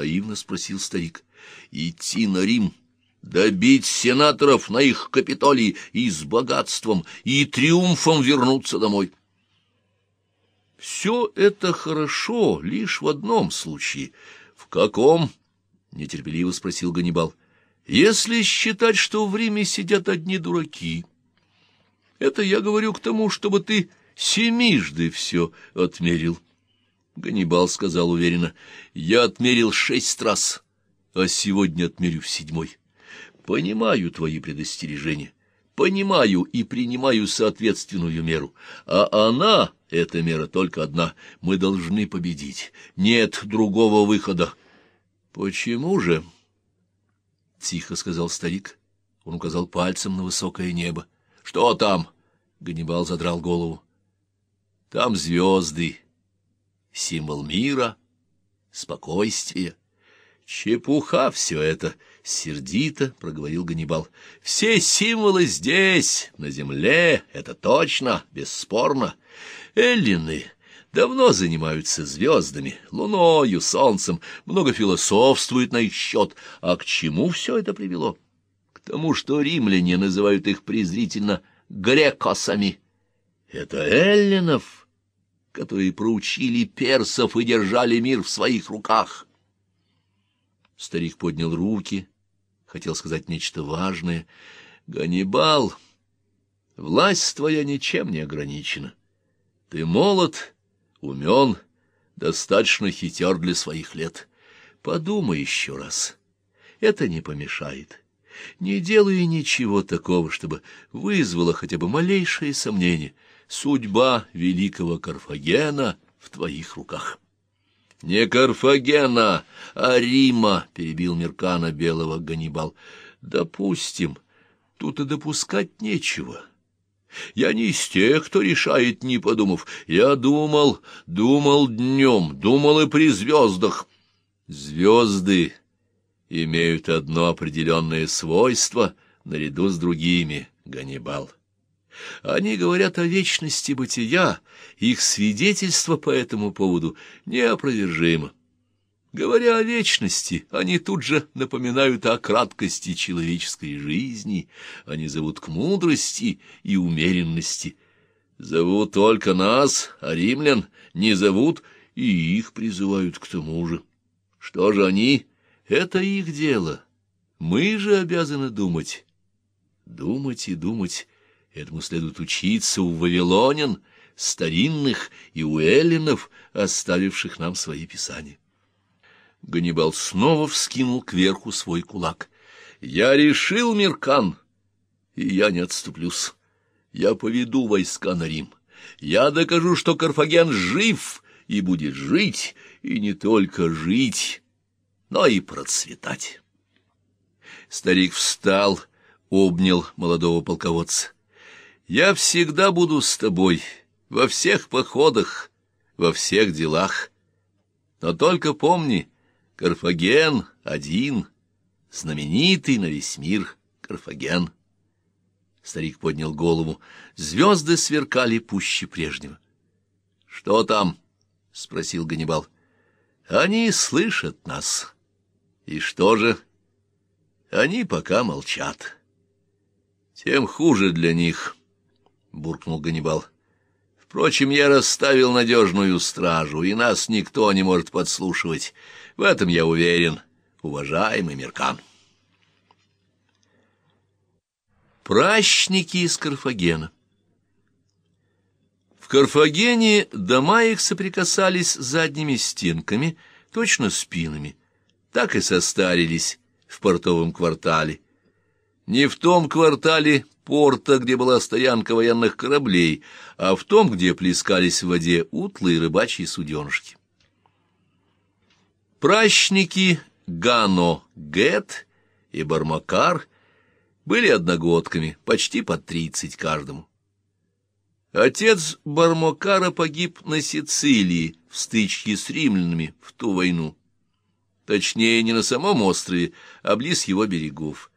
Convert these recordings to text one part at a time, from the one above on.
наивно спросил старик. Идти на Рим, добить сенаторов на их Капитолии и с богатством и триумфом вернуться домой. Все это хорошо лишь в одном случае. В каком? — нетерпеливо спросил Ганнибал. — Если считать, что в Риме сидят одни дураки. Это я говорю к тому, чтобы ты семижды все отмерил. Ганнибал сказал уверенно. — Я отмерил шесть раз, а сегодня отмерю в седьмой. Понимаю твои предостережения, понимаю и принимаю соответственную меру, а она, эта мера, только одна. Мы должны победить. Нет другого выхода. — Почему же? — тихо сказал старик. Он указал пальцем на высокое небо. — Что там? — Ганнибал задрал голову. — Там звезды, символ мира, спокойствия. Чепуха все это, — сердито проговорил Ганнибал. Все символы здесь, на земле, это точно, бесспорно. Эллины давно занимаются звездами, луною, солнцем, много философствуют на их счет. А к чему все это привело? К тому, что римляне называют их презрительно грекосами. Это эллинов, которые проучили персов и держали мир в своих руках. Старик поднял руки, хотел сказать нечто важное. «Ганнибал, власть твоя ничем не ограничена. Ты молод, умен, достаточно хитер для своих лет. Подумай еще раз. Это не помешает. Не делай ничего такого, чтобы вызвало хотя бы малейшее сомнение. Судьба великого Карфагена в твоих руках. — Не Карфагена, а Рима, — перебил Меркана белого Ганнибал. — Допустим, тут и допускать нечего. — я не из тех, кто решает, не подумав. Я думал, думал днем, думал и при звездах. Звезды имеют одно определенное свойство наряду с другими, Ганнибал. Они говорят о вечности бытия, их свидетельство по этому поводу неопровержимо. Говоря о вечности, они тут же напоминают о краткости человеческой жизни, они зовут к мудрости и умеренности. Зовут только нас, а римлян не зовут, и их призывают к тому же. Что же они? Это их дело. Мы же обязаны думать. Думать и думать. Этому следует учиться у вавилонян, старинных и у эллинов, оставивших нам свои писания. Ганнибал снова вскинул кверху свой кулак. «Я решил, Миркан, и я не отступлюсь. Я поведу войска на Рим. Я докажу, что Карфаген жив и будет жить, и не только жить, но и процветать». Старик встал, обнял молодого полководца. «Я всегда буду с тобой, во всех походах, во всех делах. Но только помни, Карфаген один, знаменитый на весь мир Карфаген. Старик поднял голову. Звезды сверкали пуще прежнего. — Что там? — спросил Ганнибал. — Они слышат нас. И что же? Они пока молчат. — Тем хуже для них, — буркнул Ганнибал. Впрочем, я расставил надежную стражу, и нас никто не может подслушивать. В этом я уверен, уважаемый Меркан. Пращники из Карфагена В Карфагене дома их соприкасались задними стенками, точно спинами. Так и состарились в портовом квартале. Не в том квартале порта, где была стоянка военных кораблей, а в том, где плескались в воде утлые рыбачьи суденышки. Пращники Гано Гет и Бармакар были одногодками, почти по тридцать каждому. Отец Бармакара погиб на Сицилии в стычке с римлянами в ту войну. Точнее, не на самом острове, а близ его берегов.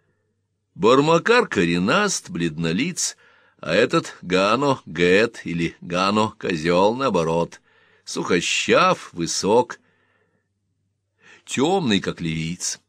Бармакар коренаст, бледнолиц, а этот Гано — Гэт или Гано — козел, наоборот, сухощав, высок. темный, как ливиец.